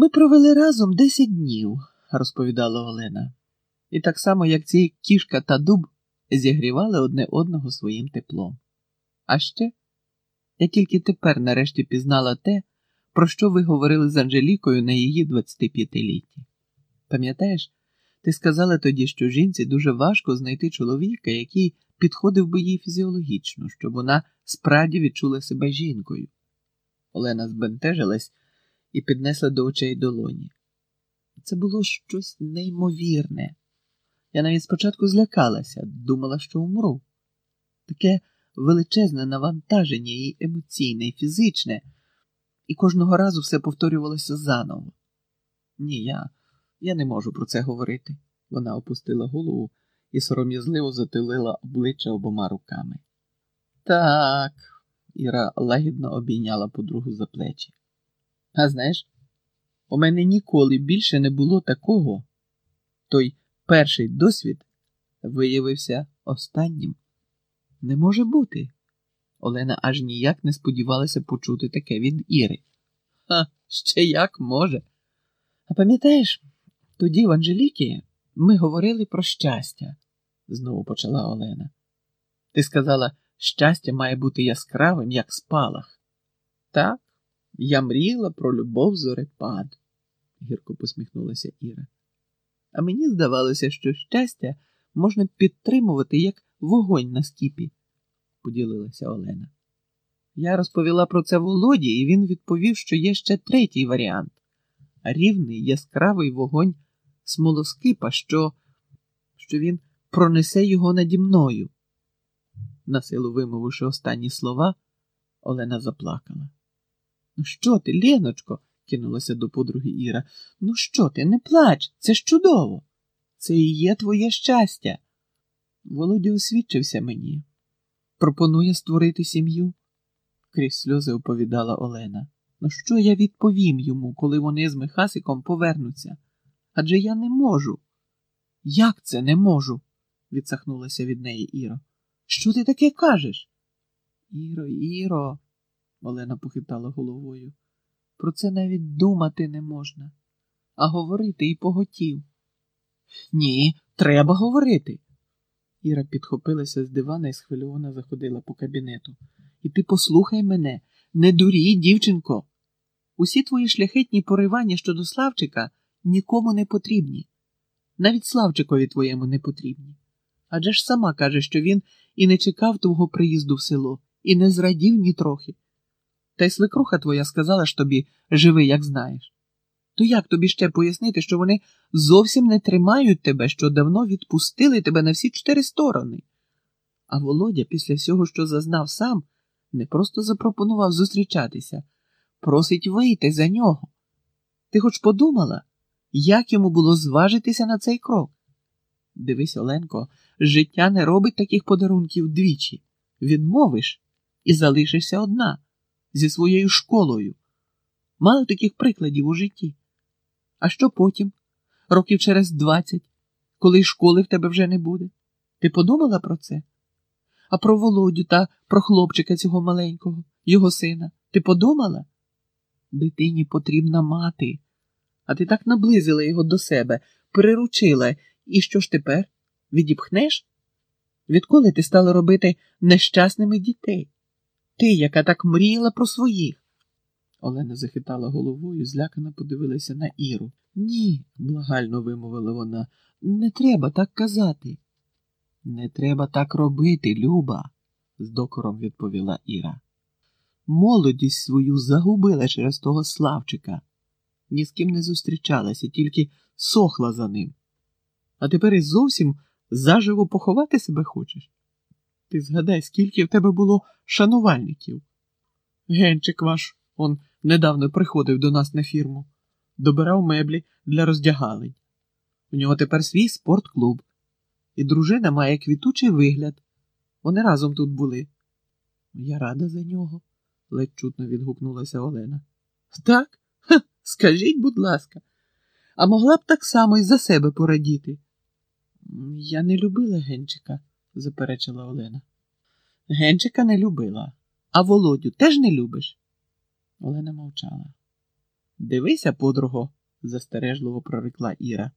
Ми провели разом десять днів, розповідала Олена, і так само, як ці кішка та дуб зігрівали одне одного своїм теплом. А ще я тільки тепер нарешті пізнала те, про що ви говорили з Анжелікою на її 25-літті. Пам'ятаєш, ти сказала тоді, що жінці дуже важко знайти чоловіка, який підходив би їй фізіологічно, щоб вона справді відчула себе жінкою. Олена збентежилась і піднесла до очей долоні. Це було щось неймовірне. Я навіть спочатку злякалася, думала, що умру. Таке величезне навантаження і емоційне, і фізичне, і кожного разу все повторювалося заново. Ні, я, я не можу про це говорити. Вона опустила голову і сором'язливо затулила обличчя обома руками. Так, Іра лагідно обійняла подругу за плечі. А знаєш, у мене ніколи більше не було такого. Той перший досвід виявився останнім. Не може бути. Олена аж ніяк не сподівалася почути таке від Іри. А ще як може. А пам'ятаєш, тоді в Анжеліки ми говорили про щастя, знову почала Олена. Ти сказала, щастя має бути яскравим, як спалах. Так, я мріяла про любов зорепад, гірко посміхнулася Іра. А мені здавалося, що щастя можна підтримувати як вогонь на скіпі, поділилася Олена. Я розповіла про це Володі, і він відповів, що є ще третій варіант рівний яскравий вогонь смолоскипа, що, що він пронесе його наді мною. Насилу вимовивши останні слова, Олена заплакала. Ну, що ти, Леночко? кинулася до подруги Іра. Ну, що ти, не плач, це ж чудово. Це і є твоє щастя. Володя освідчився мені. Пропонує створити сім'ю, крізь сльози оповідала Олена. Ну, що я відповім йому, коли вони з Михасиком повернуться? Адже я не можу. Як це не можу? відсахнулася від неї Іро. Що ти таке кажеш? Іро, Іро, Олена похитала головою. Про це навіть думати не можна, а говорити і поготів. Ні, треба говорити. Іра підхопилася з дивана і схвильовано заходила по кабінету. І ти послухай мене, не дурій, дівчинко. Усі твої шляхетні поривання щодо Славчика нікому не потрібні. Навіть Славчикові твоєму не потрібні. Адже ж сама каже, що він і не чекав твого приїзду в село, і не зрадів ні трохи. Та й свекруха твоя сказала ж тобі живи, як знаєш. То як тобі ще пояснити, що вони зовсім не тримають тебе, що давно відпустили тебе на всі чотири сторони? А Володя, після всього, що зазнав сам, не просто запропонував зустрічатися, просить вийти за нього. Ти хоч подумала, як йому було зважитися на цей крок? Дивись, Оленко, життя не робить таких подарунків двічі. Відмовиш і залишишся одна зі своєю школою. Мало таких прикладів у житті. А що потім, років через двадцять, коли й школи в тебе вже не буде? Ти подумала про це? А про Володю та про хлопчика цього маленького, його сина, ти подумала? Дитині потрібна мати, а ти так наблизила його до себе, приручила, і що ж тепер? Відіпхнеш? Відколи ти стала робити нещасними дітей? Ти, яка так мріяла про своїх. Олена захитала головою, злякано подивилася на Іру. Ні, благально вимовила вона, не треба так казати. Не треба так робити, Люба, з докором відповіла Іра. Молодість свою загубила через того Славчика. Ні з ким не зустрічалася, тільки сохла за ним. А тепер і зовсім заживо поховати себе хочеш. Ти згадай, скільки в тебе було шанувальників. Генчик ваш, он недавно приходив до нас на фірму, добирав меблі для роздягалень. У нього тепер свій спортклуб, і дружина має квітучий вигляд. Вони разом тут були. Я рада за нього, ледь чутно відгукнулася Олена. Так? Ха, скажіть, будь ласка, а могла б так само і за себе порадіти. Я не любила Генчика, заперечила Олена. Генчика не любила, а Володю теж не любиш? Олена мовчала. Дивися, подруго, застережливо прорекла Іра.